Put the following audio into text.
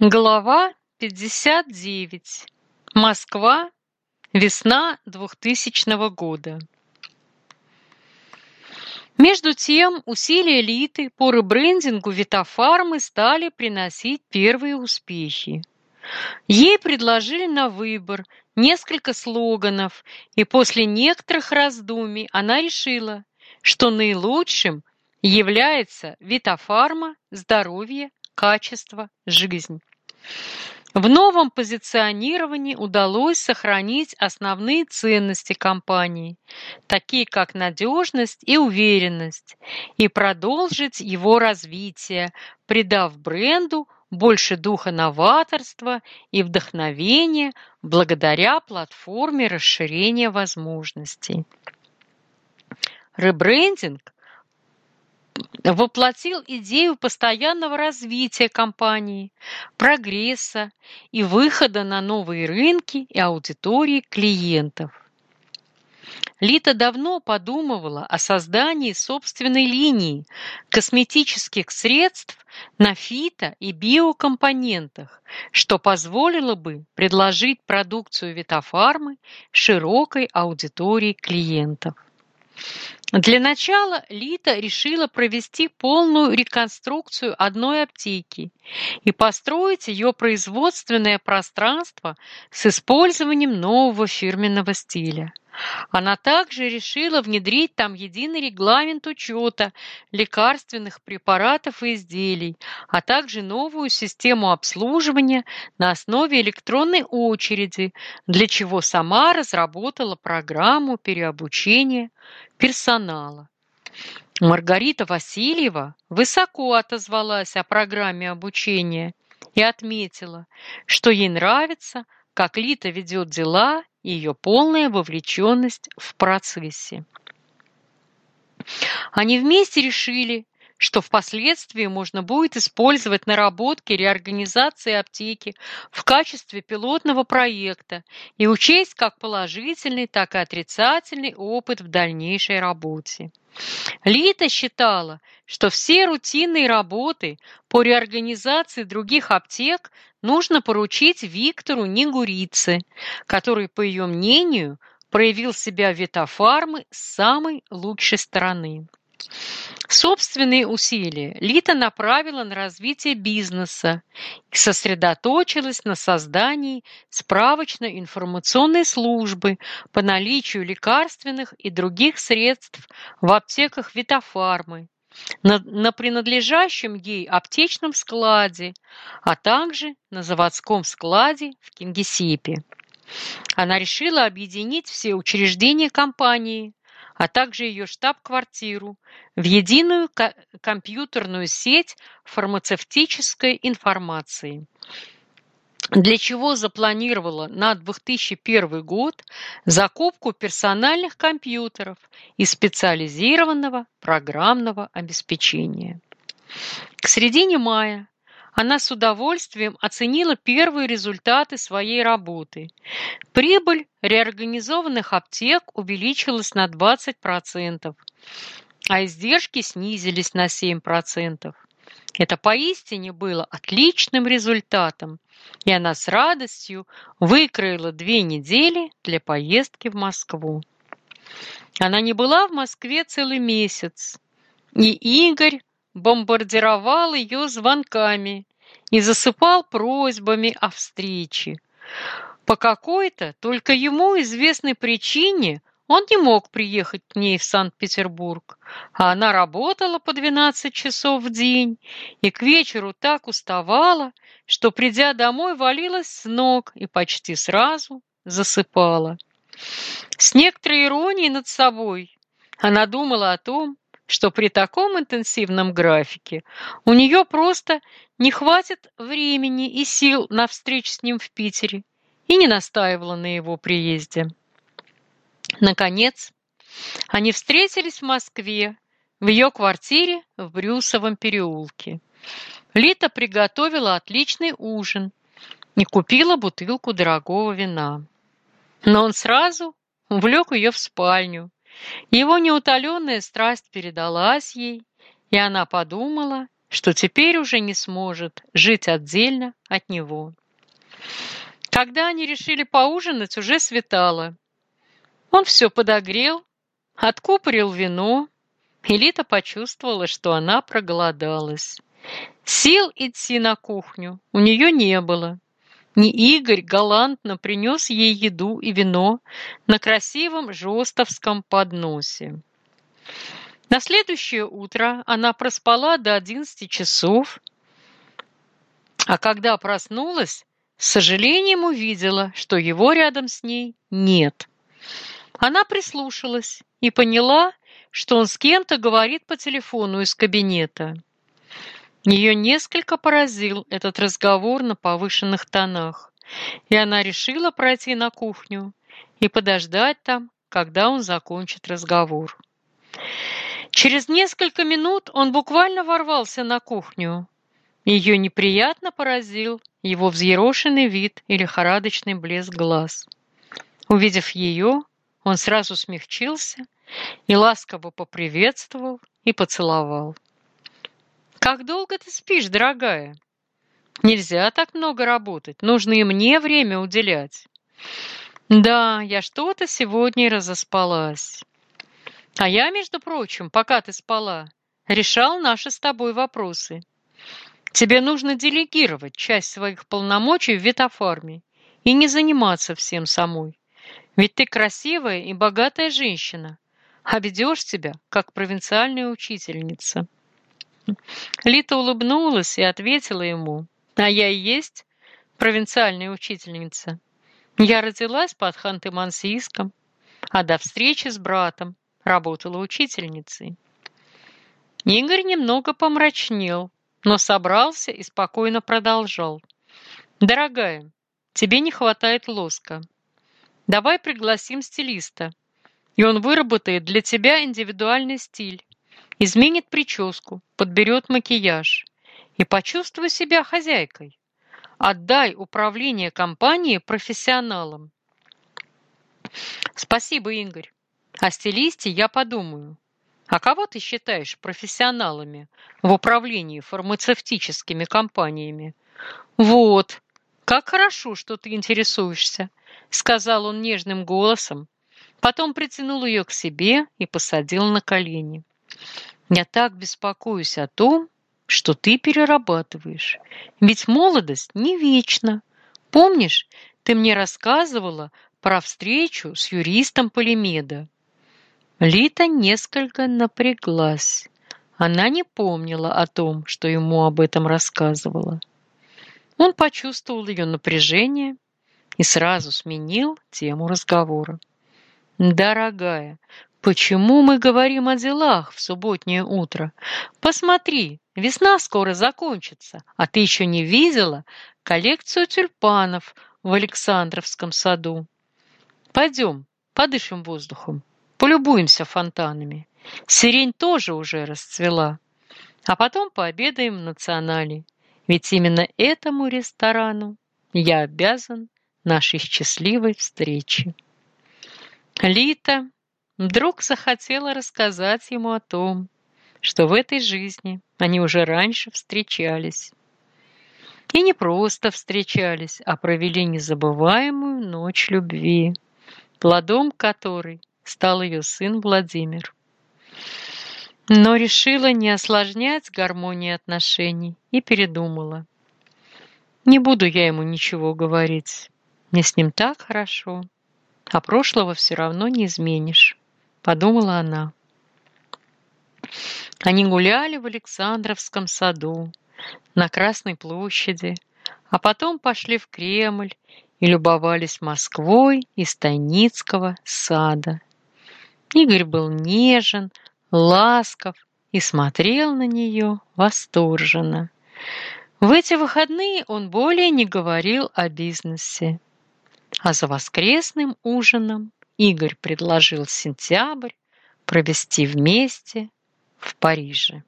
Глава пятьдесят девять. Москва. Весна двухтысячного года. Между тем, усилия Литы по ребрендингу Витафармы стали приносить первые успехи. Ей предложили на выбор несколько слоганов, и после некоторых раздумий она решила, что наилучшим является Витафарма «Здоровье качество, жизнь. В новом позиционировании удалось сохранить основные ценности компании, такие как надежность и уверенность, и продолжить его развитие, придав бренду больше духа новаторства и вдохновения благодаря платформе расширения возможностей. Ребрендинг воплотил идею постоянного развития компании, прогресса и выхода на новые рынки и аудитории клиентов. Лита давно подумывала о создании собственной линии косметических средств на фито- и биокомпонентах, что позволило бы предложить продукцию Витафармы широкой аудитории клиентов. Для начала Лита решила провести полную реконструкцию одной аптеки и построить ее производственное пространство с использованием нового фирменного стиля. Она также решила внедрить там единый регламент учета лекарственных препаратов и изделий, а также новую систему обслуживания на основе электронной очереди, для чего сама разработала программу переобучения персонала. Маргарита Васильева высоко отозвалась о программе обучения и отметила, что ей нравится, как Лита ведет дела ее полная вовлеченность в процессе. Они вместе решили, что впоследствии можно будет использовать наработки реорганизации аптеки в качестве пилотного проекта и учесть как положительный, так и отрицательный опыт в дальнейшей работе. Лита считала, что все рутинные работы по реорганизации других аптек нужно поручить Виктору Негурице, который, по ее мнению, проявил себя в Витафармы с самой лучшей стороны. Собственные усилия Лита направила на развитие бизнеса и сосредоточилась на создании справочно-информационной службы по наличию лекарственных и других средств в аптеках Витафармы, на, на принадлежащем ей аптечном складе, а также на заводском складе в Кингисеппе. Она решила объединить все учреждения компании, а также ее штаб-квартиру в единую компьютерную сеть фармацевтической информации для чего запланировала на 2001 год закупку персональных компьютеров и специализированного программного обеспечения. К середине мая она с удовольствием оценила первые результаты своей работы. Прибыль реорганизованных аптек увеличилась на 20%, а издержки снизились на 7%. Это поистине было отличным результатом, и она с радостью выкроила две недели для поездки в Москву. Она не была в Москве целый месяц, и Игорь бомбардировал ее звонками и засыпал просьбами о встрече. По какой-то только ему известной причине он не мог приехать к ней в Санкт-Петербург, а она работала по 12 часов в день и к вечеру так уставала, что, придя домой, валилась с ног и почти сразу засыпала. С некоторой иронией над собой она думала о том, что при таком интенсивном графике у нее просто не хватит времени и сил на встречу с ним в Питере и не настаивала на его приезде. Наконец, они встретились в Москве, в ее квартире в Брюсовом переулке. Лита приготовила отличный ужин и купила бутылку дорогого вина. Но он сразу увлек ее в спальню. Его неутоленная страсть передалась ей, и она подумала, что теперь уже не сможет жить отдельно от него. Когда они решили поужинать, уже светало. Он все подогрел, откупорил вино, и Лита почувствовала, что она проголодалась. Сил идти на кухню у нее не было. Не Игорь галантно принес ей еду и вино на красивом жестовском подносе. На следующее утро она проспала до одиннадцати часов, а когда проснулась, с сожалением увидела, что его рядом с ней нет. Она прислушалась и поняла, что он с кем-то говорит по телефону из кабинета. Ее несколько поразил этот разговор на повышенных тонах, и она решила пройти на кухню и подождать там, когда он закончит разговор. Через несколько минут он буквально ворвался на кухню. Ее неприятно поразил его взъерошенный вид и лихорадочный блеск глаз. Увидев ее, он сразу смягчился и ласково поприветствовал и поцеловал. «Как долго ты спишь, дорогая? Нельзя так много работать, нужно и мне время уделять». «Да, я что-то сегодня разоспалась. А я, между прочим, пока ты спала, решал наши с тобой вопросы. Тебе нужно делегировать часть своих полномочий в ветофарме и не заниматься всем самой. Ведь ты красивая и богатая женщина, а ведешь себя, как провинциальная учительница. Лита улыбнулась и ответила ему, «А я и есть провинциальная учительница. Я родилась под Ханты-Мансийском, а до встречи с братом работала учительницей». Игорь немного помрачнел, но собрался и спокойно продолжал. «Дорогая, тебе не хватает лоска. Давай пригласим стилиста, и он выработает для тебя индивидуальный стиль изменит прическу, подберет макияж и почувствуй себя хозяйкой. Отдай управление компанией профессионалам. Спасибо, Игорь. О стилисте я подумаю. А кого ты считаешь профессионалами в управлении фармацевтическими компаниями? Вот, как хорошо, что ты интересуешься, сказал он нежным голосом, потом притянул ее к себе и посадил на колени. Я так беспокоюсь о том, что ты перерабатываешь. Ведь молодость не вечна. Помнишь, ты мне рассказывала про встречу с юристом Полимеда? Лита несколько напряглась. Она не помнила о том, что ему об этом рассказывала. Он почувствовал ее напряжение и сразу сменил тему разговора. «Дорогая, Почему мы говорим о делах в субботнее утро? Посмотри, весна скоро закончится, а ты еще не видела коллекцию тюльпанов в Александровском саду. Пойдем, подышим воздухом, полюбуемся фонтанами. Сирень тоже уже расцвела. А потом пообедаем в национале. Ведь именно этому ресторану я обязан нашей счастливой встрече. Лита вдруг захотела рассказать ему о том, что в этой жизни они уже раньше встречались. И не просто встречались, а провели незабываемую ночь любви, плодом которой стал ее сын Владимир. Но решила не осложнять гармонии отношений и передумала. Не буду я ему ничего говорить. Мне с ним так хорошо, а прошлого все равно не изменишь подумала она. Они гуляли в Александровском саду, на Красной площади, а потом пошли в Кремль и любовались Москвой и Станицкого сада. Игорь был нежен, ласков и смотрел на нее восторженно. В эти выходные он более не говорил о бизнесе, а за воскресным ужином Игорь предложил сентябрь провести вместе в Париже.